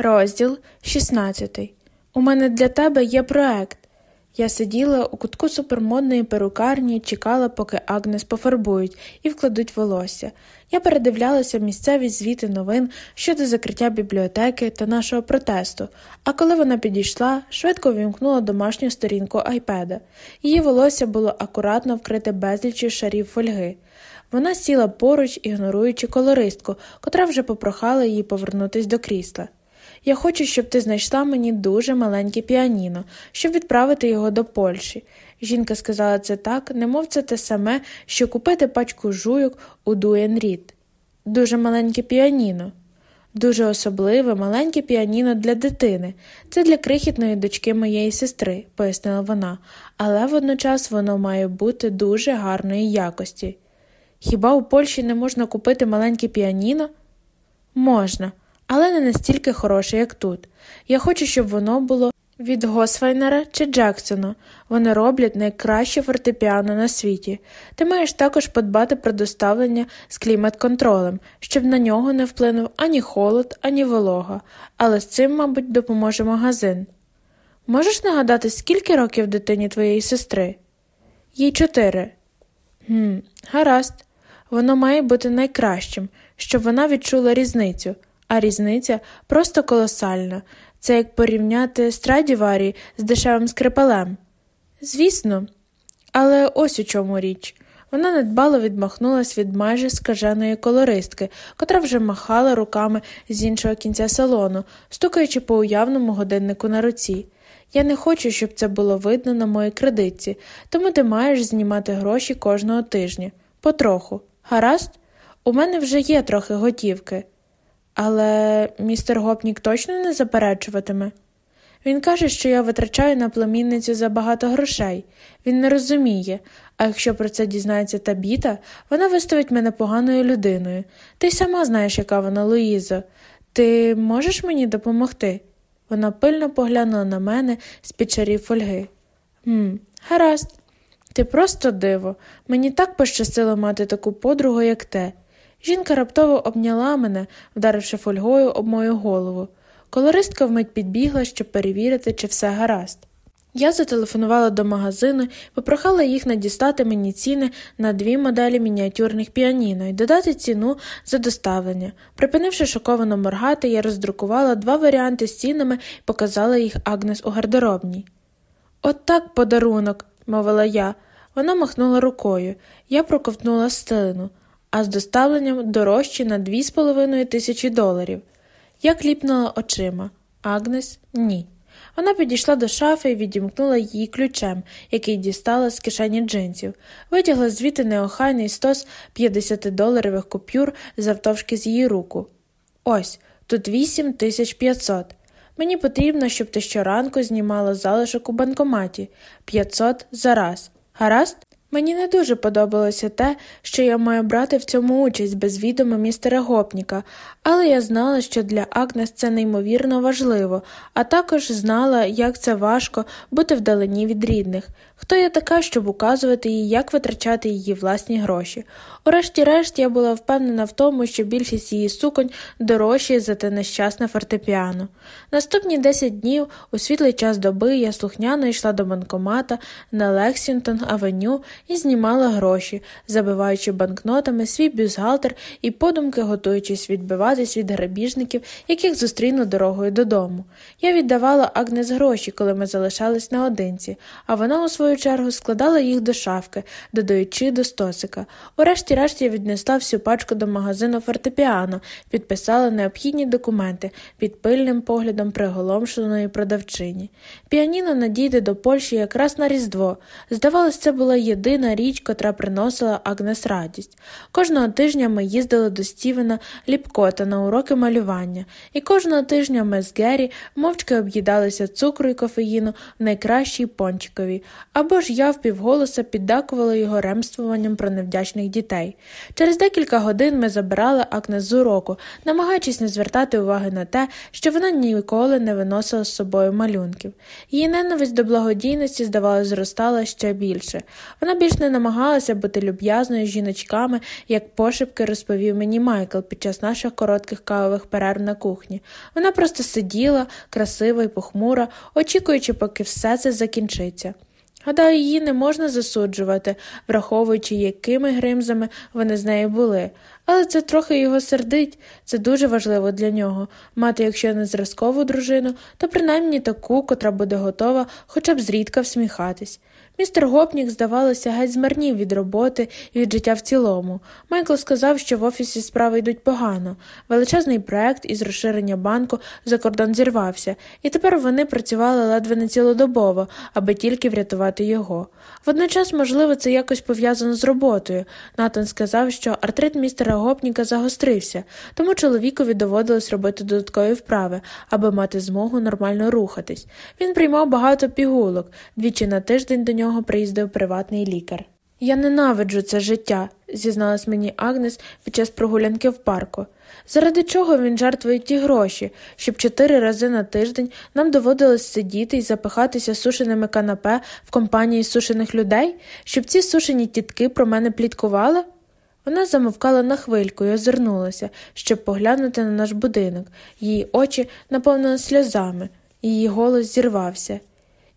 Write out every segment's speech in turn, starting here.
Розділ 16. У мене для тебе є проект. Я сиділа у кутку супермодної перукарні чекала, поки Агнес пофарбують і вкладуть волосся. Я передивлялася місцеві звіти новин щодо закриття бібліотеки та нашого протесту, а коли вона підійшла, швидко вімкнула домашню сторінку айпеда. Її волосся було акуратно вкрите безліччю шарів фольги. Вона сіла поруч, ігноруючи колористку, котра вже попрохала її повернутись до крісла. Я хочу, щоб ти знайшла мені дуже маленьке піаніно, щоб відправити його до Польщі. Жінка сказала це так, немов це те саме, що купити пачку жуйок у Дуенрід. Дуже маленьке піаніно. Дуже особливе маленьке піаніно для дитини. Це для крихітної дочки моєї сестри, пояснила вона, але водночас воно має бути дуже гарної якості. Хіба у Польщі не можна купити маленьке піаніно? Можна але не настільки хороше, як тут. Я хочу, щоб воно було від Госвайнера чи Джексона. Вони роблять найкраще фортепіано на світі. Ти маєш також подбати про доставлення з клімат-контролем, щоб на нього не вплинув ані холод, ані волога, але з цим, мабуть, допоможе магазин. Можеш нагадати, скільки років дитині твоєї сестри? Їй чотири. «Гм, Гаразд. Воно має бути найкращим, щоб вона відчула різницю а різниця просто колосальна це як порівняти страдіварі з дешевим скрипалем. Звісно, але ось у чому річ. Вона недбало відмахнулась від майже скаженої колористки, котра вже махала руками з іншого кінця салону, стукаючи по уявному годиннику на руці. Я не хочу, щоб це було видно на моїй кредитці, тому ти маєш знімати гроші кожного тижня. Потроху. Гаразд? У мене вже є трохи готівки. Але містер Гопнік точно не заперечуватиме. Він каже, що я витрачаю на племінницю забагато грошей. Він не розуміє, а якщо про це дізнається табіта, вона виставить мене поганою людиною. Ти сама знаєш, яка вона Луїза. Ти можеш мені допомогти? Вона пильно поглянула на мене з під чарів фольги. «Хм, Гаразд, ти просто диво. Мені так пощастило мати таку подругу, як те. Жінка раптово обняла мене, вдаривши фольгою об мою голову. Колористка вмить підбігла, щоб перевірити, чи все гаразд. Я зателефонувала до магазину попрохала їх надістати мені ціни на дві моделі мініатюрних піаніно і додати ціну за доставлення. Припинивши шоковано моргати, я роздрукувала два варіанти з цінами і показала їх Агнес у гардеробній. От так подарунок, мовила я. Вона махнула рукою. Я проковтнула стилину а з доставленням дорожчі на 2,5 тисячі доларів. Я кліпнула очима. Агнес ні. Вона підійшла до шафи і відімкнула її ключем, який дістала з кишені джинсів, витягла звідти неохайний стос 50-доларових купюр завтовшки з її руку. Ось тут 8500. Мені потрібно, щоб ти щоранку знімала залишок у банкоматі 500 за раз. Гаразд? Мені не дуже подобалося те, що я маю брати в цьому участь без відома містера Гопніка, але я знала, що для Агнес це неймовірно важливо, а також знала, як це важко бути вдалині від рідних. Хто я така, щоб указувати їй, як витрачати її власні гроші? Урешті-решт я була впевнена в тому, що більшість її суконь дорожчі за те нещасне фортепіано. Наступні 10 днів у світлий час доби я слухняно йшла до банкомата на Лексінгтон Авеню і знімала гроші, забиваючи банкнотами свій бюзгалтер і подумки готуючись відбиватись від грабіжників, яких зустріну дорогою додому. Я віддавала Агнес гроші, коли ми залишались наодинці, а вона у свою чергу складала їх до шафки, додаючи до стосика. Урешті-решт я віднесла всю пачку до магазину фортепіано, підписала необхідні документи під пильним поглядом приголомшеної продавчині. Піаніно надійде до Польщі якраз на Різдво. Здавалось, це була єдина річ, котра приносила Агнес радість. Кожного тижня ми їздили до Стівена Ліпкота на уроки малювання, і кожного тижня ми з Геррі мовчки об'їдалися цукру і кофеїну в найкращій пончикові, або ж я впівголоса піддакувала його ремствуванням про невдячних дітей. Через декілька годин ми забирали Агнес з уроку, намагаючись не звертати уваги на те, що вона ніколи не виносила з собою малюнків. Її ненависть до благодійності, здавалося, зростала ще більше. Вона більш не намагалася бути люб'язною з жіночками, як пошепки розповів мені Майкл під час наших коротких кавових перерв на кухні. Вона просто сиділа, красива і похмура, очікуючи, поки все це закінчиться. Гадаю, її не можна засуджувати, враховуючи, якими гримзами вони з нею були, але це трохи його сердить, це дуже важливо для нього мати, якщо не зразкову дружину, то принаймні таку, котра буде готова хоча б зрідка всміхатись. Містер Гопнік, здавалося, геть змарнів від роботи і від життя в цілому. Майкл сказав, що в офісі справи йдуть погано. Величезний проект із розширення банку за кордон зірвався, і тепер вони працювали ледве не цілодобово, аби тільки врятувати його. Водночас, можливо, це якось пов'язано з роботою. Натан сказав, що артрит містера Гопніка загострився, тому чоловікові доводилось робити додаткові вправи, аби мати змогу нормально рухатись. Він приймав багато пігулок, двічі на тиждень до нього приїздив приватний лікар. Я ненавиджу це життя, зізналась мені Агнес під час прогулянки в парку. Заради чого він жертвує ті гроші, щоб чотири рази на тиждень нам доводилось сидіти і запихатися сушеними канапе в компанії сушених людей, щоб ці сушені тітки про мене пліткували? Вона замовкала на хвильку і озирнулася, щоб поглянути на наш будинок. Її очі наповнили сльозами, її голос зірвався.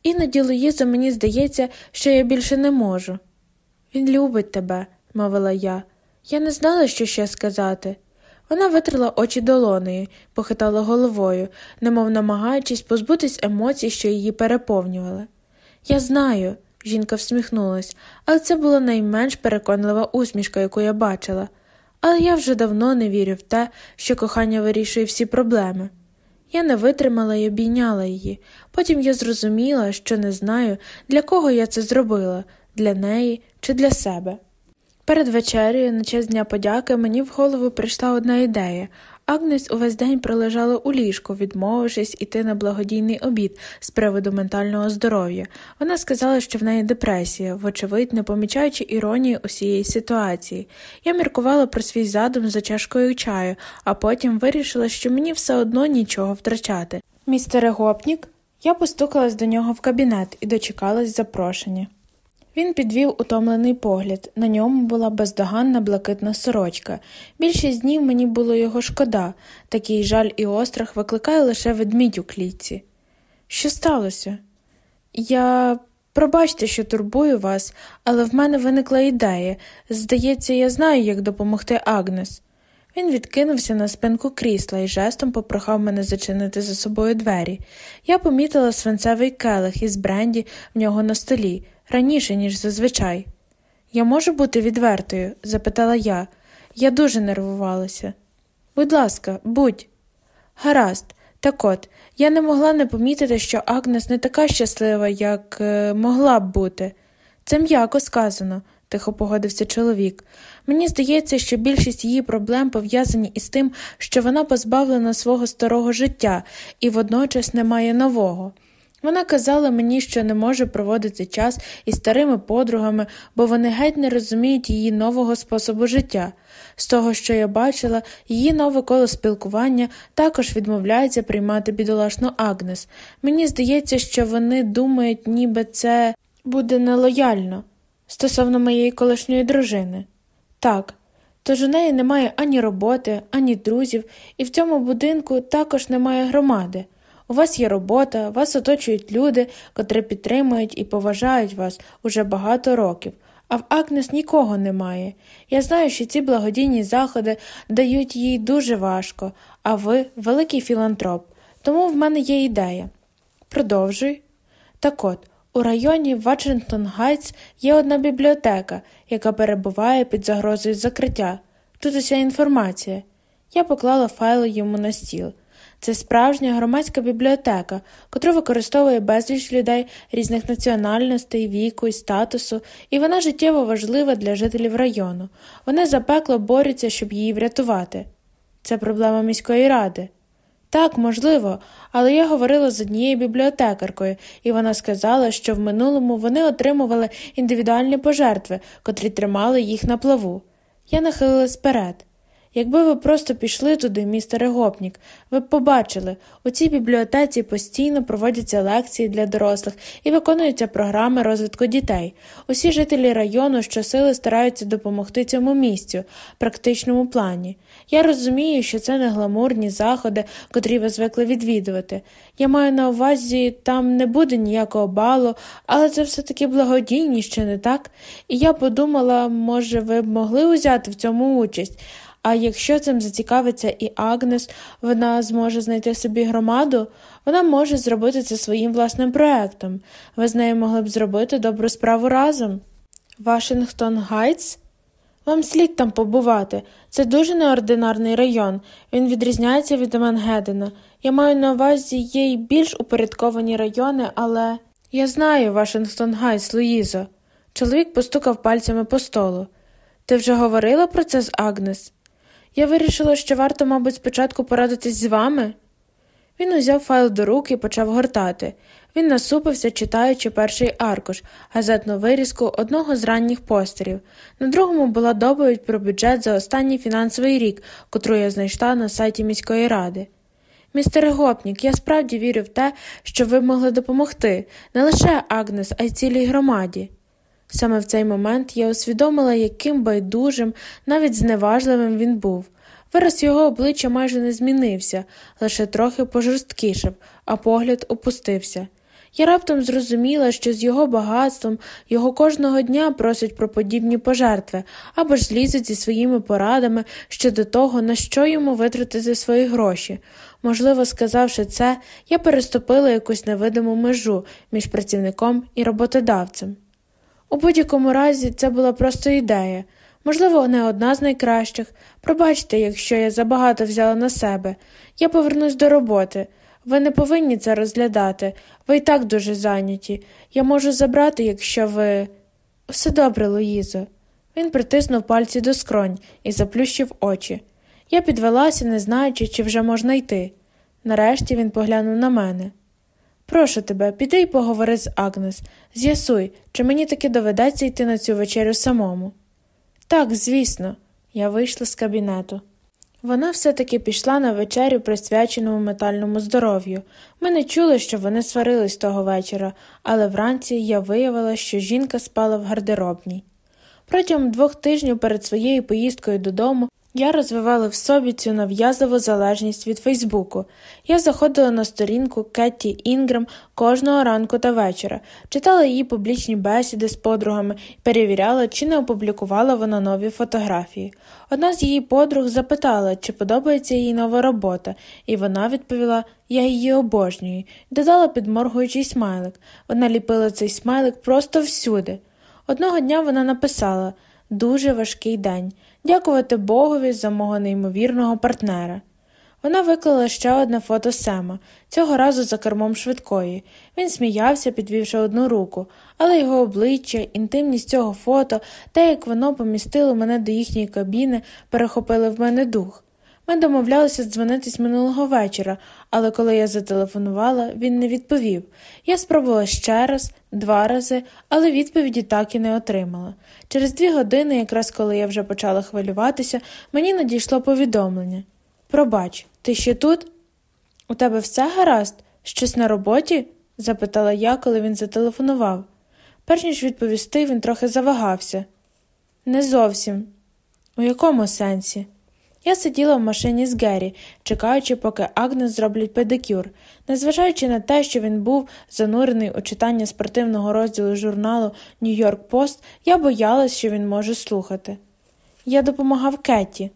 Іноді Луїза мені здається, що я більше не можу. Він любить тебе, мовила я. Я не знала, що ще сказати. Вона витрила очі долонею, похитала головою, немов намагаючись позбутись емоцій, що її переповнювали. Я знаю, жінка всміхнулась, але це була найменш переконлива усмішка, яку я бачила. Але я вже давно не вірю в те, що кохання вирішує всі проблеми. Я не витримала і обійняла її. Потім я зрозуміла, що не знаю, для кого я це зробила для неї чи для себе. Перед вечерею, на честь Дня подяки, мені в голову прийшла одна ідея. Агнес увесь день пролежала у ліжку, відмовившись іти на благодійний обід з приводу ментального здоров'я. Вона сказала, що в неї депресія, вочевидь, не помічаючи іронії усієї ситуації. Я міркувала про свій задум за чашкою чаю, а потім вирішила, що мені все одно нічого втрачати. Містере Гопнік, я постукалась до нього в кабінет і дочекалась запрошення. Він підвів утомлений погляд, на ньому була бездоганна блакитна сорочка. Більшість днів мені було його шкода, такий жаль і острах викликає лише ведмідь у клітці. Що сталося? Я. Пробачте, що турбую вас, але в мене виникла ідея. Здається, я знаю, як допомогти Агнес. Він відкинувся на спинку крісла і жестом попрохав мене зачинити за собою двері. Я помітила свинцевий келих із бренді в нього на столі, раніше, ніж зазвичай. Я можу бути відвертою? запитала я. Я дуже нервувалася. Будь ласка, будь. Гаразд, так от, я не могла не помітити, що Агнес не така щаслива, як е, могла б бути. Це м'яко сказано, тихо погодився чоловік. Мені здається, що більшість її проблем пов'язані із тим, що вона позбавлена свого старого життя і водночас не має нового. Вона казала мені, що не може проводити час із старими подругами, бо вони геть не розуміють її нового способу життя. З того, що я бачила, її нове коло спілкування також відмовляється приймати бідолашну Агнес. Мені здається, що вони думають, ніби це буде нелояльно стосовно моєї колишньої дружини. Так, тож у неї немає ані роботи, ані друзів, і в цьому будинку також немає громади. У вас є робота, вас оточують люди, котрі підтримують і поважають вас уже багато років, а в Агнес нікого немає. Я знаю, що ці благодійні заходи дають їй дуже важко, а ви великий філантроп, тому в мене є ідея. Продовжуй. Так от, у районі Вашингтон Гайтс є одна бібліотека, яка перебуває під загрозою закриття. Тут уся інформація. Я поклала файли йому на стіл. Це справжня громадська бібліотека, котру використовує безліч людей різних національностей, віку і статусу, і вона життєво важлива для жителів району. Вони запекло борються, щоб її врятувати. Це проблема міської ради. Так, можливо, але я говорила з однією бібліотекаркою, і вона сказала, що в минулому вони отримували індивідуальні пожертви, котрі тримали їх на плаву. Я нахилилась вперед. Якби ви просто пішли туди, містере Гопнік, ви б побачили, у цій бібліотеці постійно проводяться лекції для дорослих і виконуються програми розвитку дітей. Усі жителі району щосили стараються допомогти цьому місцю, практичному плані. Я розумію, що це не гламурні заходи, котрі ви звикли відвідувати. Я маю на увазі, там не буде ніякого балу, але це все таки благодійність, чи не так? І я подумала, може, ви б могли узяти в цьому участь. А якщо цим зацікавиться і Агнес, вона зможе знайти собі громаду, вона може зробити це своїм власним проектом. Ви з нею могли б зробити добру справу разом. Вашингтон Гайтс? Вам слід там побувати. Це дуже неординарний район. Він відрізняється від Мангеттена. Я маю на увазі є й більш упорядковані райони, але. Я знаю, Вашингтон Гайтс, Луїзо. Чоловік постукав пальцями по столу. Ти вже говорила про це з Агнес? Я вирішила, що варто, мабуть, спочатку порадитись з вами. Він узяв файл до рук і почав гортати. Він насупився, читаючи перший аркуш, газетну вирізку одного з ранніх постерів. На другому була доповідь про бюджет за останній фінансовий рік, котру я знайшла на сайті міської ради. Містере Гопнік, я справді вірю в те, що ви могли допомогти не лише Агнес, а й цілій громаді. Саме в цей момент я усвідомила, яким байдужим, навіть зневажливим він був. Вираз його обличчя майже не змінився, лише трохи пожорсткішав, а погляд опустився. Я раптом зрозуміла, що з його багатством його кожного дня просять про подібні пожертви або ж лізуть зі своїми порадами щодо того, на що йому витратити свої гроші. Можливо, сказавши це, я переступила якусь невидиму межу між працівником і роботодавцем. У будь-якому разі, це була просто ідея, можливо, не одна з найкращих. Пробачте, якщо я забагато взяла на себе. Я повернусь до роботи. Ви не повинні це розглядати, ви і так дуже зайняті. Я можу забрати, якщо ви. Все добре, Луїзо. Він притиснув пальці до скронь і заплющив очі. Я підвелася, не знаючи, чи вже можна йти. Нарешті він поглянув на мене. Прошу тебе, піди й поговори з Агнес. З'ясуй, чи мені таки доведеться йти на цю вечерю самому. Так, звісно, я вийшла з кабінету. Вона все таки пішла на вечерю, присвяченому метальному здоров'ю. Ми не чули, що вони сварились того вечора, але вранці я виявила, що жінка спала в гардеробній. Протягом двох тижнів перед своєю поїздкою додому я розвивала в собі цю нав'язливу залежність від Фейсбуку. Я заходила на сторінку Кетті Інграм кожного ранку та вечора, читала її публічні бесіди з подругами і перевіряла, чи не опублікувала вона нові фотографії. Одна з її подруг запитала, чи подобається їй нова робота, і вона відповіла Я її обожнюю, додала підморгуючий смайлик. Вона ліпила цей смайлик просто всюди. Одного дня вона написала Дуже важкий день. Дякувати Богові за мого неймовірного партнера. Вона виклала ще одне фото Сема, цього разу за кермом швидкої. Він сміявся, підвівши одну руку, але його обличчя, інтимність цього фото, те, як воно помістило мене до їхньої кабіни, перехопили в мене дух. Ми домовлялися дзвонитись минулого вечора, але коли я зателефонувала, він не відповів. Я спробувала ще раз, два рази, але відповіді так і не отримала. Через дві години, якраз коли я вже почала хвилюватися, мені надійшло повідомлення Пробач, ти ще тут? У тебе все гаразд? Щось на роботі? запитала я, коли він зателефонував. Перш ніж відповісти, він трохи завагався. Не зовсім. У якому сенсі? Я сиділа в машині з Геррі, чекаючи, поки Агнес зроблять педикюр. Незважаючи на те, що він був занурений у читання спортивного розділу журналу Нью-Йорк Пост, я боялась, що він може слухати. Я допомагав Кетті.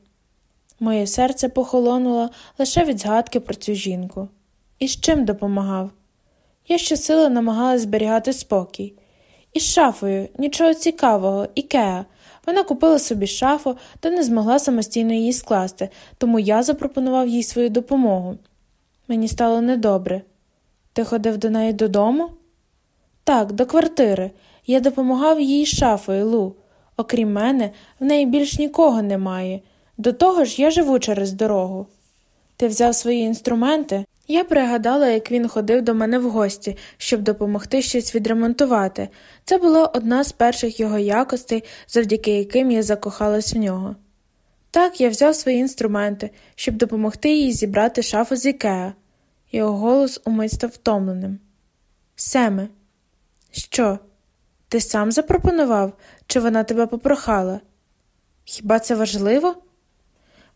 Моє серце похолонуло лише від згадки про цю жінку. І з чим допомагав? Я щосили намагалась зберігати спокій. Із шафою, нічого цікавого, Ікеа. Вона купила собі шафу та не змогла самостійно її скласти, тому я запропонував їй свою допомогу. Мені стало недобре. Ти ходив до неї додому? Так, до квартири. Я допомагав їй шафою, Лу. Окрім мене, в неї більш нікого немає. До того ж, я живу через дорогу. Ти взяв свої інструменти? Я пригадала, як він ходив до мене в гості, щоб допомогти щось відремонтувати. Це була одна з перших його якостей, завдяки яким я закохалась в нього. Так, я взяв свої інструменти, щоб допомогти їй зібрати шафу з Ікеа. Його голос умить став втомленим. Семе, що? Ти сам запропонував, чи вона тебе попрохала? Хіба це важливо?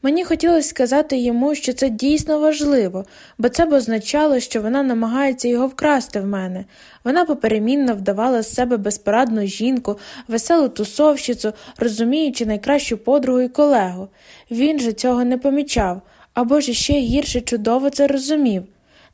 Мені хотілося сказати йому, що це дійсно важливо, бо це б означало, що вона намагається його вкрасти в мене. Вона поперемінно вдавала з себе безпорадну жінку, веселу тусовщицю, розуміючи найкращу подругу і колегу. Він же цього не помічав, або ж ще гірше чудово це розумів.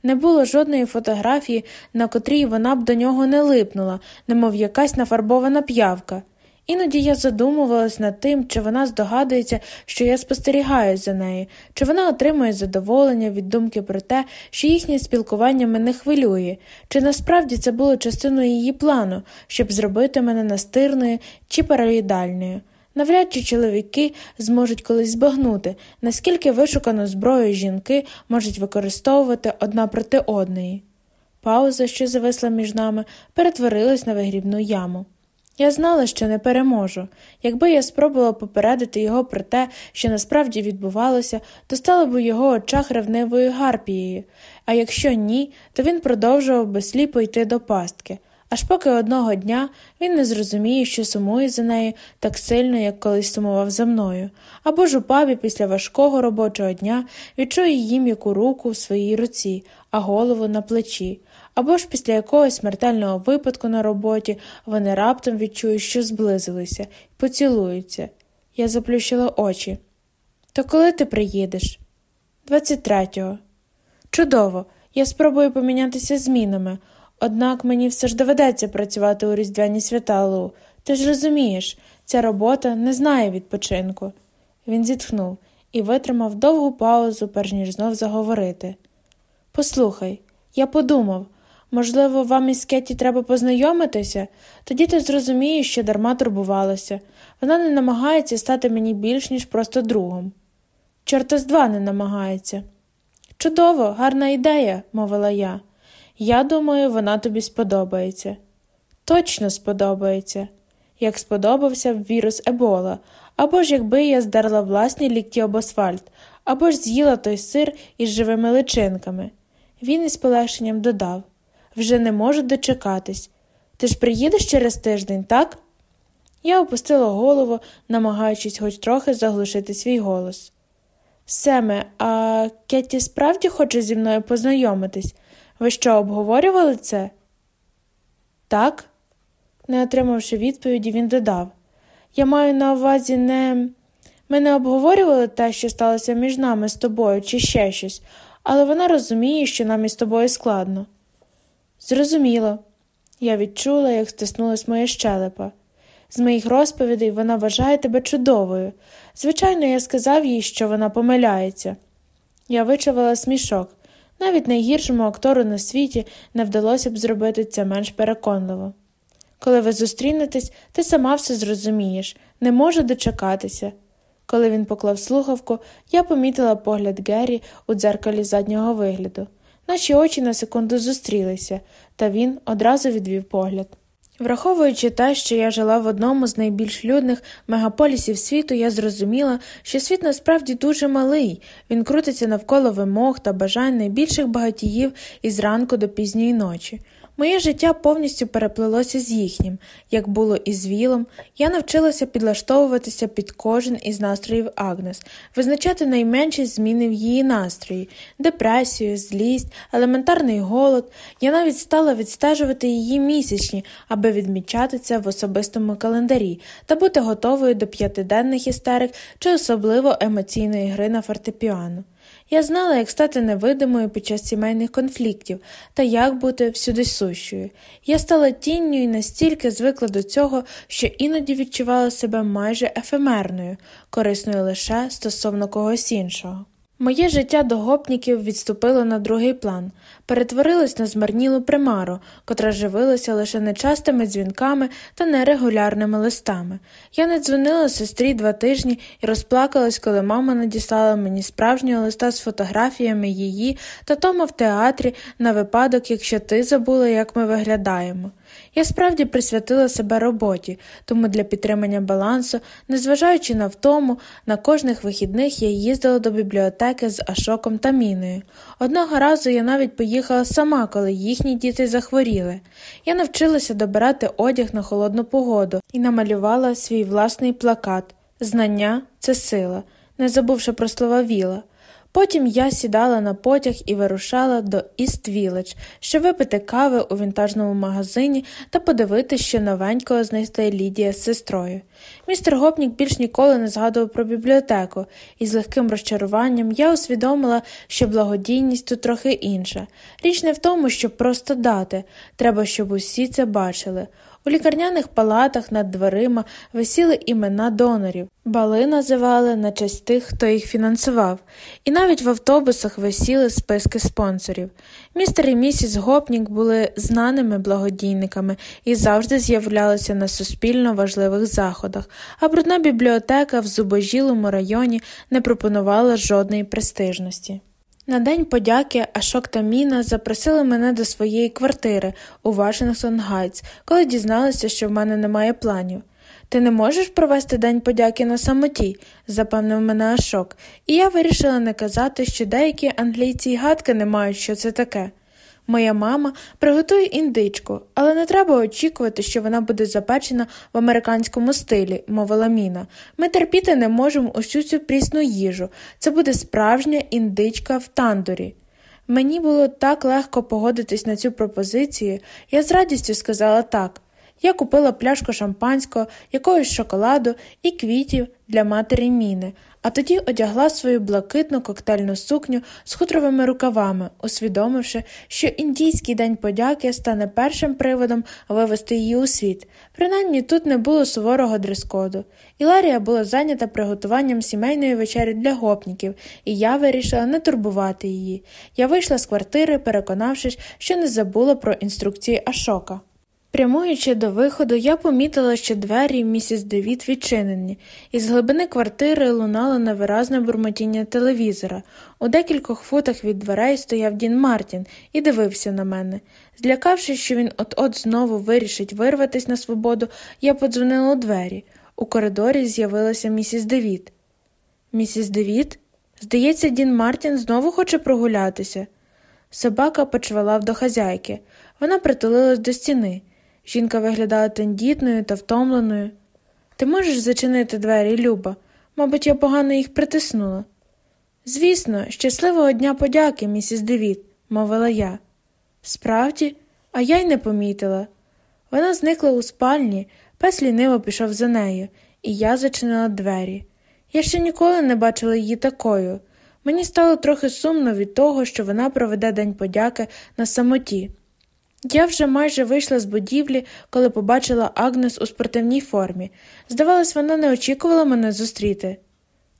Не було жодної фотографії, на котрій вона б до нього не липнула, немов якась нафарбована п'явка. Іноді я задумувалась над тим, чи вона здогадується, що я спостерігаю за нею, чи вона отримує задоволення від думки про те, що їхнє спілкування мене хвилює, чи насправді це було частиною її плану, щоб зробити мене настирною чи параїдальною. Навряд чи чоловіки зможуть колись збагнути, наскільки вишукану зброю жінки можуть використовувати одна проти одної. Пауза, що зависла між нами, перетворилась на вигрібну яму. Я знала, що не переможу. Якби я спробувала попередити його про те, що насправді відбувалося, то стала б у його очах ревнивою гарпією, а якщо ні, то він продовжував би сліпо йти до пастки, аж поки одного дня він не зрозуміє, що сумує за нею так сильно, як колись сумував за мною, або ж у пабі після важкого робочого дня відчує її м'яку руку в своїй руці, а голову на плечі або ж після якогось смертельного випадку на роботі вони раптом відчують, що зблизилися, поцілуються. Я заплющила очі. То коли ти приїдеш? 23-го. Чудово, я спробую помінятися змінами, однак мені все ж доведеться працювати у різдвяні свята Лу. Ти ж розумієш, ця робота не знає відпочинку. Він зітхнув і витримав довгу паузу, перш ніж знов заговорити. Послухай, я подумав, Можливо, вам із Кеті треба познайомитися, тоді ти зрозумієш, що дарма турбувалася. Вона не намагається стати мені більш, ніж просто другом. Чорта з два не намагається. Чудово, гарна ідея, мовила я. Я думаю, вона тобі сподобається. Точно сподобається, як сподобався вірус Ебола, або ж якби я здерла власні лікті об асфальт, або ж з'їла той сир із живими личинками. Він із полегшенням додав вже не можу дочекатись. Ти ж приїдеш через тиждень, так? Я опустила голову, намагаючись хоч трохи заглушити свій голос. Семе, а Кетті справді хоче зі мною познайомитись? Ви що, обговорювали це? Так, не отримавши відповіді, він додав. Я маю на увазі не. Ми не обговорювали те, що сталося між нами з тобою, чи ще щось, але вона розуміє, що нам із тобою складно. Зрозуміло. Я відчула, як стиснулась моя щелепа. З моїх розповідей вона вважає тебе чудовою. Звичайно, я сказав їй, що вона помиляється. Я вичавила смішок. Навіть найгіршому актору на світі не вдалося б зробити це менш переконливо. Коли ви зустрінетесь, ти сама все зрозумієш, не можу дочекатися. Коли він поклав слухавку, я помітила погляд Геррі у дзеркалі заднього вигляду. Наші очі на секунду зустрілися, та він одразу відвів погляд. Враховуючи те, що я жила в одному з найбільш людних мегаполісів світу, я зрозуміла, що світ насправді дуже малий, він крутиться навколо вимог та бажань найбільших багатіїв із ранку до пізньої ночі. Моє життя повністю переплилося з їхнім, як було і з Вілом, я навчилася підлаштовуватися під кожен із настроїв Агнес, визначати найменші зміни в її настрої, депресію, злість, елементарний голод. Я навіть стала відстежувати її місячні, аби відмічати це в особистому календарі та бути готовою до п'ятиденних істерик чи особливо емоційної гри на фортепіано. Я знала, як стати невидимою під час сімейних конфліктів та як бути всюди сущою. Я стала тінню і настільки звикла до цього, що іноді відчувала себе майже ефемерною, корисною лише стосовно когось іншого. Моє життя до гопніків відступило на другий план, перетворилось на змарнілу примару, котра живилася лише нечастими дзвінками та нерегулярними листами. Я не дзвонила сестрі два тижні і розплакалась, коли мама надіслала мені справжнього листа з фотографіями її та Тома в театрі на випадок, якщо ти забула, як ми виглядаємо. Я справді присвятила себе роботі, тому для підтримання балансу, незважаючи на втому, на кожних вихідних я їздила до бібліотеки з Ашоком та Міною. Одного разу я навіть поїхала сама, коли їхні діти захворіли. Я навчилася добирати одяг на холодну погоду і намалювала свій власний плакат Знання це сила, не забувши про слова віла. Потім я сідала на потяг і вирушала до Іст Віледж, щоб випити кави у вінтажному магазині та подивитися, що новенького знайшли Лідія з сестрою. Містер Гопнік більш ніколи не згадував про бібліотеку, і з легким розчаруванням я усвідомила, що благодійність тут трохи інша. Річ не в тому, щоб просто дати, треба, щоб усі це бачили. У лікарняних палатах над дверима висіли імена донорів, бали називали на честь тих, хто їх фінансував, і навіть в автобусах висіли списки спонсорів. Містер і місіс Гопнік були знаними благодійниками і завжди з'являлися на суспільно важливих заходах, а брудна бібліотека в зубожілому районі не пропонувала жодної престижності. На День подяки Ашок та Міна запросили мене до своєї квартири у Вашингтон Гайтс, коли дізналися, що в мене немає планів. Ти не можеш провести День подяки на самоті, запевнив мене Ашок, і я вирішила не казати, що деякі англійці й гадки не мають, що це таке. Моя мама приготує індичку, але не треба очікувати, що вона буде запечена в американському стилі, мовила Міна. Ми терпіти не можемо усю цю прісну їжу. Це буде справжня індичка в тандурі. Мені було так легко погодитись на цю пропозицію, я з радістю сказала так. Я купила пляшку шампанського, якогось шоколаду і квітів для матері міни, а тоді одягла свою блакитну коктейльну сукню з хутровими рукавами, усвідомивши, що індійський день подяки стане першим приводом вивести її у світ. Принаймні тут не було суворого дрес-коду. Іларія була зайнята приготуванням сімейної вечері для гопніків, і я вирішила не турбувати її. Я вийшла з квартири, переконавшись, що не забула про інструкції Ашока. Прямуючи до виходу, я помітила, що двері місіс Девіт відчинені, і з глибини квартири лунало невиразне бурмотіння телевізора. У декількох футах від дверей стояв Дін Мартін і дивився на мене. Злякавшись, що він от-от знову вирішить вирватися на свободу, я подзвонила у двері. У коридорі з'явилася місіс Девіт. Місіс Девіт? Здається, Дін Мартін знову хоче прогулятися. Собака почвалав до хазяйки. Вона притулилась до стіни. Жінка виглядала тендітною та втомленою. Ти можеш зачинити двері, Люба? Мабуть, я погано їх притиснула. Звісно, щасливого дня подяки, місіс Девіт, мовила я. Справді, а я й не помітила. Вона зникла у спальні, пес ліниво пішов за нею, і я зачинила двері. Я ще ніколи не бачила її такою. Мені стало трохи сумно від того, що вона проведе День подяки на самоті. Я вже майже вийшла з будівлі, коли побачила Агнес у спортивній формі. Здавалось, вона не очікувала мене зустріти.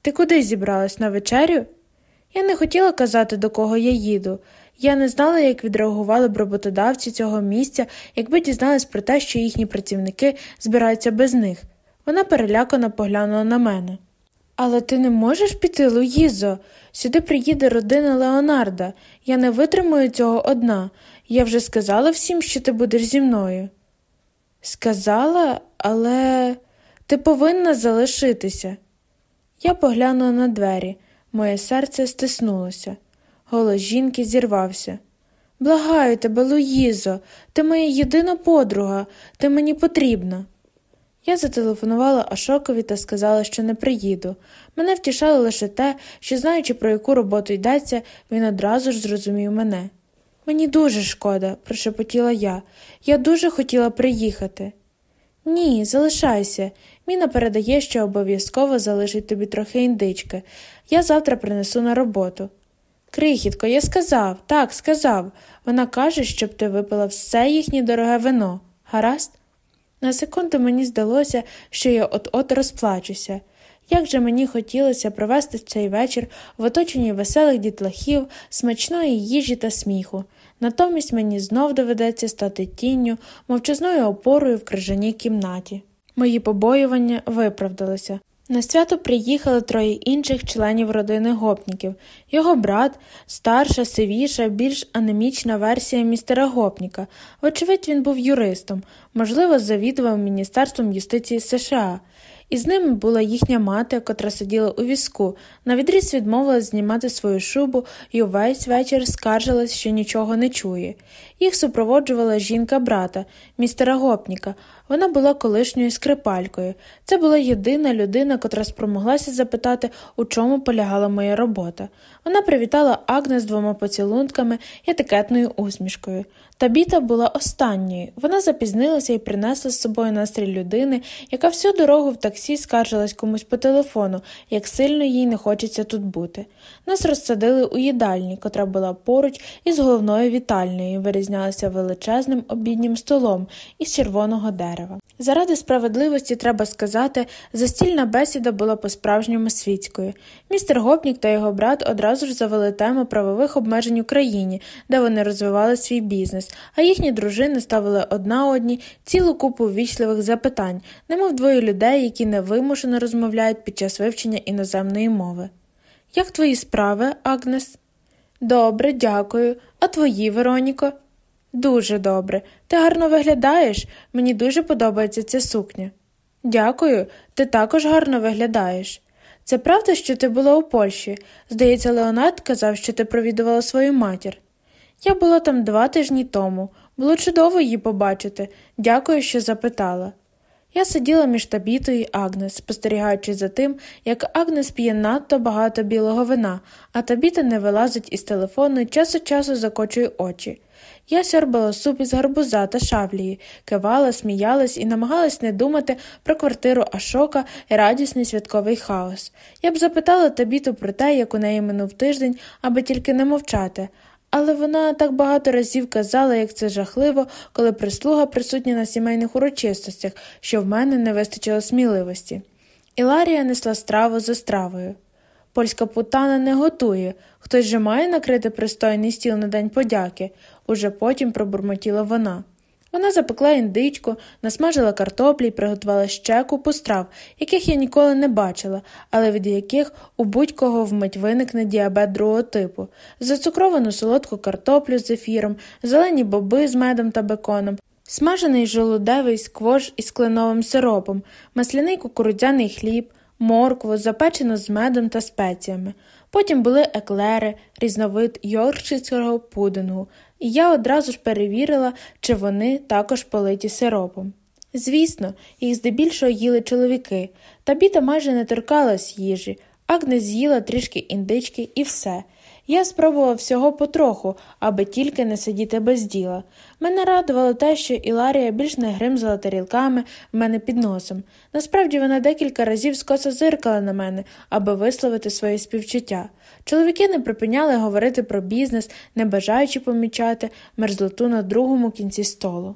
Ти куди зібралась на вечерю? Я не хотіла казати, до кого я їду. Я не знала, як відреагували б роботодавці цього місця, якби дізнались про те, що їхні працівники збираються без них. Вона перелякано поглянула на мене. Але ти не можеш піти, Луїзо. Сюди приїде родина Леонарда. Я не витримую цього одна. Я вже сказала всім, що ти будеш зі мною. Сказала, але ти повинна залишитися. Я поглянула на двері, моє серце стиснулося. Голос жінки зірвався. Благаю тебе, Луїзо, ти моя єдина подруга, ти мені потрібна. Я зателефонувала Ашокові та сказала, що не приїду. Мене втішало лише те, що, знаючи, про яку роботу йдеться, він одразу ж зрозумів мене. Мені дуже шкода, прошепотіла я. Я дуже хотіла приїхати. Ні, залишайся. Міна передає, що обов'язково залишить тобі трохи індички. Я завтра принесу на роботу. Крихітко, я сказав, так, сказав. Вона каже, щоб ти випила все їхнє дороге вино. Гаразд? На секунду мені здалося, що я от-от розплачуся. Як же мені хотілося провести цей вечір в оточенні веселих дітлахів, смачної їжі та сміху. Натомість мені знов доведеться стати тінню, мовчазною опорою в крижаній кімнаті. Мої побоювання виправдалися. На свято приїхали троє інших членів родини гопніків його брат, старша, сивіша, більш анемічна версія містера гопніка. Вочевидь, він був юристом, можливо, завідував Міністерством юстиції США. І з ними була їхня мати, котра сиділа у візку, навідріз відмовилась знімати свою шубу і увесь вечір скаржилась, що нічого не чує. Їх супроводжувала жінка брата, містера гопніка. Вона була колишньою скрипалькою. Це була єдина людина, котра спромоглася запитати, у чому полягала моя робота. Вона привітала Агнес двома поцілунками і етикетною усмішкою. Табіта була останньою. Вона запізнилася і принесла з собою настрій людини, яка всю дорогу в таксі скаржилась комусь по телефону, як сильно їй не хочеться тут бути. Нас розсадили у їдальні, котра була поруч із головною вітальною, вирізнялася величезним обіднім столом із червоного дерева. Заради справедливості треба сказати, застільна бесіда була по-справжньому світською. Містер Гопнік та його брат одразу ж завели тему правових обмежень в країні, де вони розвивали свій бізнес, а їхні дружини ставили одна одній цілу купу ввічливих запитань, немов двоє людей, які невимушено розмовляють під час вивчення іноземної мови. Як твої справи, Агнес? Добре, дякую. А твої, Вероніко? Дуже добре. Ти гарно виглядаєш. Мені дуже подобається ця сукня. Дякую, ти також гарно виглядаєш. Це правда, що ти була у Польщі? Здається, Леонард казав, що ти провідувала свою матір. Я була там два тижні тому. Було чудово її побачити. Дякую, що запитала. Я сиділа між табітою і Агнес, спостерігаючи за тим, як Агнес п'є надто багато білого вина, а табіта не вилазить із телефону і час від часу закочує очі. Я сьорбала суп із гарбуза та шавлії, кивала, сміялась і намагалась не думати про квартиру Ашока і радісний святковий хаос. Я б запитала табіту про те, як у неї минув тиждень, аби тільки не мовчати. Але вона так багато разів казала, як це жахливо, коли прислуга присутня на сімейних урочистостях, що в мене не вистачило сміливості. Іларія несла страву за стравою. Польська путана не готує, хтось же має накрити пристойний стіл на день подяки, уже потім пробурмотіла вона. Вона запекла індичку, насмажила картоплі і приготувала ще купу страв, яких я ніколи не бачила, але від яких у будь-кого вмить виникне діабет другого типу, зацукровану солодку картоплю з ефіром, зелені боби з медом та беконом, смажений жолудевий сквош із кленовим сиропом, масляний кукурудзяний хліб, моркву, запечену з медом та спеціями. Потім були еклери, різновид йоркширського пудингу, і я одразу ж перевірила, чи вони також политі сиропом. Звісно, їх здебільшого їли чоловіки, та біта майже не торкалась їжі, Агнес з'їла трішки індички і все. Я спробував всього потроху, аби тільки не сидіти без діла. Мене радувало те, що Іларія більш не гримзала тарілками в мене під носом. Насправді вона декілька разів скоса зиркала на мене, аби висловити своє співчуття. Чоловіки не припиняли говорити про бізнес, не бажаючи помічати мерзлоту на другому кінці столу.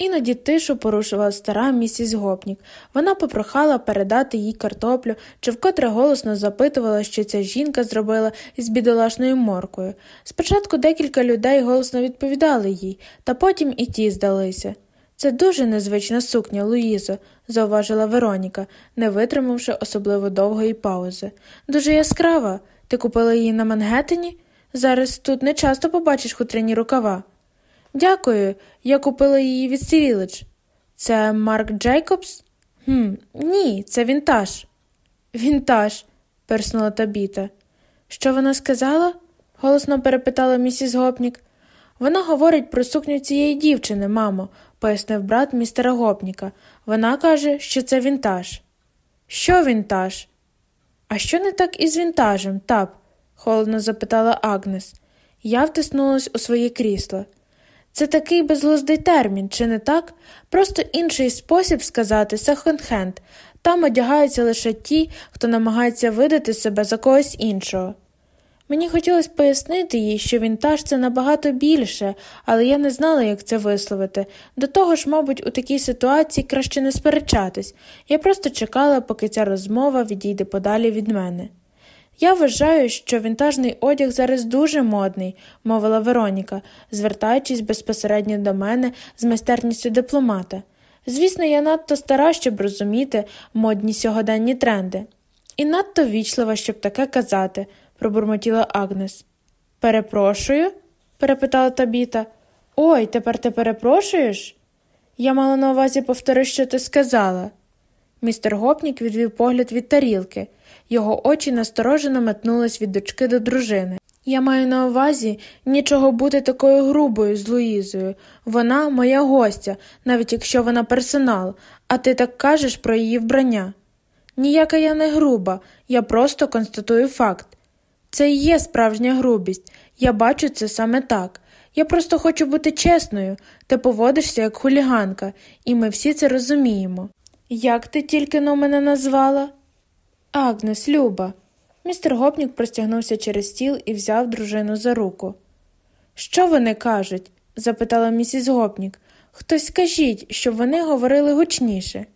Іноді тишу порушувала стара місіс Гопнік. Вона попрохала передати їй картоплю, чи вкотре голосно запитувала, що ця жінка зробила із бідолашною моркою. Спочатку декілька людей голосно відповідали їй, та потім і ті здалися. Це дуже незвична сукня, Луїзо, зауважила Вероніка, не витримавши особливо довгої паузи. Дуже яскрава. Ти купила її на Мангеттені? Зараз тут не часто побачиш хутряні рукава. Дякую, я купила її від Сірілич. Це Марк Джейкобс? «Хм, Ні, це вінтаж. Вінтаж, пирснула Табіта. Що вона сказала? голосно перепитала місіс Гопнік. Вона говорить про сукню цієї дівчини, мамо, пояснив брат містера Гопніка. Вона каже, що це вінтаж. Що вінтаж? А що не так із вінтажем, тап? холодно запитала Агнес. Я втиснулась у своє крісло. Це такий безглуздий термін, чи не так? Просто інший спосіб сказати секонд-хенд. Там одягаються лише ті, хто намагається видати себе за когось іншого. Мені хотілося пояснити їй, що вінтаж це набагато більше, але я не знала, як це висловити. До того ж, мабуть, у такій ситуації краще не сперечатись. Я просто чекала, поки ця розмова відійде подалі від мене. Я вважаю, що вінтажний одяг зараз дуже модний, мовила Вероніка, звертаючись безпосередньо до мене з майстерністю дипломата. Звісно, я надто стара, щоб розуміти модні сьогоденні тренди. І надто вічлива, щоб таке казати, пробурмотіла Агнес. Перепрошую? перепитала Табіта. Ой, тепер ти перепрошуєш? Я мала на увазі повтори, що ти сказала. Містер гопнік відвів погляд від тарілки. Його очі насторожено метнулись від дочки до дружини. Я маю на увазі нічого бути такою грубою з Луїзою. Вона моя гостя, навіть якщо вона персонал, а ти так кажеш про її вбрання. Ніяка я не груба, я просто констатую факт. Це і є справжня грубість, я бачу це саме так. Я просто хочу бути чесною, ти поводишся як хуліганка, і ми всі це розуміємо. Як ти тільки но мене назвала? Агнес, Люба. Містер гопнік простягнувся через стіл і взяв дружину за руку. Що вони кажуть? запитала місіс гопнік. Хтось скажіть, щоб вони говорили гучніше.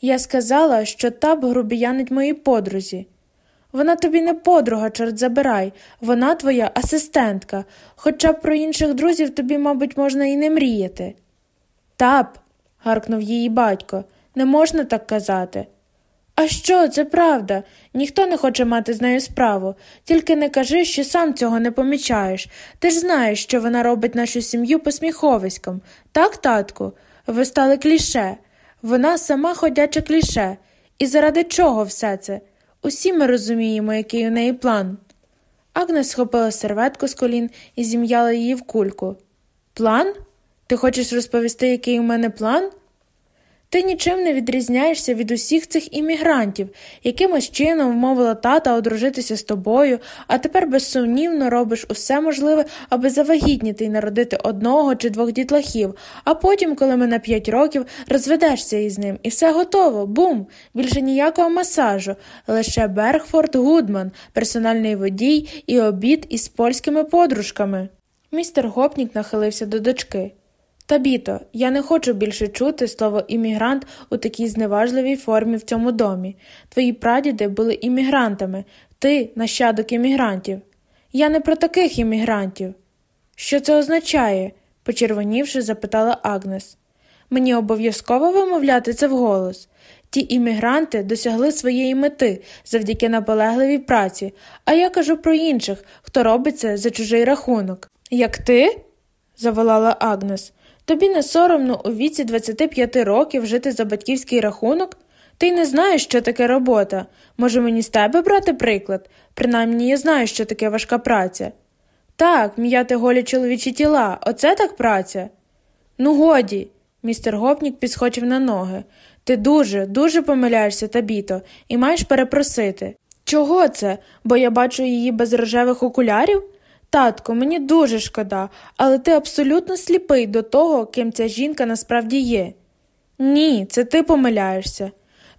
Я сказала, що таб грубіянить моїй подрузі. Вона тобі не подруга, чорт забирай, вона твоя асистентка, хоча про інших друзів тобі, мабуть, можна і не мріяти. Таб, гаркнув її батько, не можна так казати. А що, це правда? Ніхто не хоче мати з нею справу, тільки не кажи, що сам цього не помічаєш. Ти ж знаєш, що вона робить нашу сім'ю посміховиськом. Так, татку, ви стали кліше. Вона сама ходяче кліше. І заради чого все це? Усі ми розуміємо, який у неї план. Агнес схопила серветку з колін і зім'яла її в кульку. План? Ти хочеш розповісти, який у мене план? Ти нічим не відрізняєшся від усіх цих іммігрантів, якимось чином вмовила тата одружитися з тобою, а тепер безсумнівно робиш усе можливе, аби завагітніти і народити одного чи двох дітлахів, а потім, коли ми на п'ять років, розведешся із ним, і все готово, бум! Більше ніякого масажу, лише Бергфорд Гудман, персональний водій і обід із польськими подружками. Містер Гопнік нахилився до дочки. Табіто, я не хочу більше чути слово іммігрант у такій зневажливій формі в цьому домі. Твої прадіди були іммігрантами, ти нащадок іммігрантів. Я не про таких іммігрантів. Що це означає? почервонівши, запитала Агнес. Мені обов'язково вимовляти це вголос. Ті іммігранти досягли своєї мети завдяки наполегливій праці, а я кажу про інших, хто робить це за чужий рахунок. Як ти? заволала Агнес. Тобі не соромно у віці 25 років жити за батьківський рахунок? Ти не знаєш, що таке робота. Може, мені з тебе брати приклад? Принаймні я знаю, що таке важка праця. Так, м'яти голі чоловічі тіла, оце так праця. Ну, годі. Містер Гопнік підскочив на ноги. Ти дуже, дуже помиляєшся, табіто, і маєш перепросити. Чого це? Бо я бачу її без рожевих окулярів? Татко, мені дуже шкода, але ти абсолютно сліпий до того, ким ця жінка насправді є. Ні, це ти помиляєшся.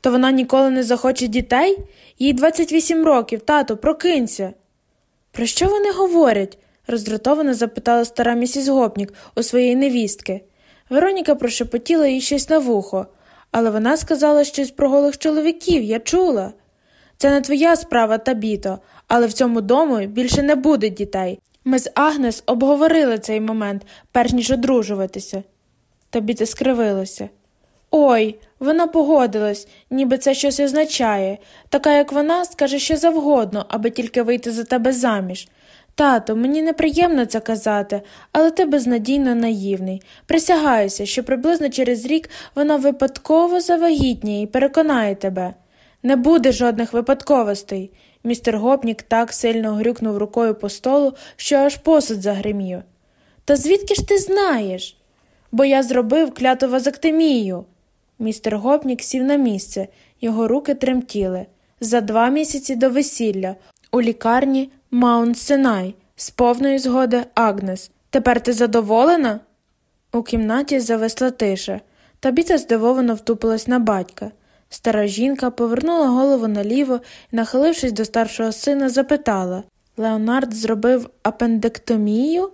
То вона ніколи не захоче дітей? Їй 28 років, тато, прокинься. Про що вони говорять? роздратовано запитала стара місіс Гопнік у своєї невістки. Вероніка прошепотіла їй щось на вухо, але вона сказала щось про голих чоловіків, я чула. Це не твоя справа, табіто, але в цьому дому більше не буде дітей. Ми з Агнес обговорили цей момент, перш ніж одружуватися. Табіта скривилася. Ой, вона погодилась, ніби це щось означає. Така, як вона, скаже що завгодно, аби тільки вийти за тебе заміж. Тато, мені неприємно це казати, але ти безнадійно наївний. Присягаюся, що приблизно через рік вона випадково завагітніє і переконає тебе. Не буде жодних випадковостей. Містер Гопнік так сильно грюкнув рукою по столу, що аж посуд загримів. Та звідки ж ти знаєш? Бо я зробив кляту вазоктемію. Містер Гопнік сів на місце, його руки тремтіли. За два місяці до весілля у лікарні Маунт Синай, з повної згоди Агнес. Тепер ти задоволена? У кімнаті зависла тиша. Табіта здивовано втупилась на батька. Стара жінка повернула голову наліво і, нахилившись до старшого сина, запитала Леонард зробив апендектомію?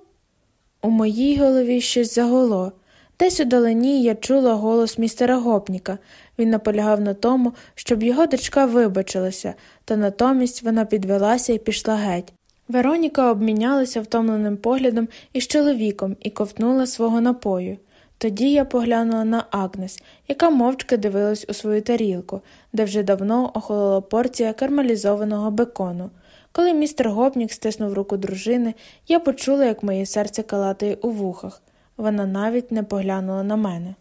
У моїй голові щось загуло. Десь у далині я чула голос містера Гопніка. Він наполягав на тому, щоб його дочка вибачилася, та натомість вона підвелася і пішла геть. Вероніка обмінялася втомленим поглядом із чоловіком і ковтнула свого напою. Тоді я поглянула на Агнес, яка мовчки дивилась у свою тарілку, де вже давно охолола порція кармелізованого бекону. Коли містер Гопнік стиснув руку дружини, я почула, як моє серце калатає у вухах. Вона навіть не поглянула на мене.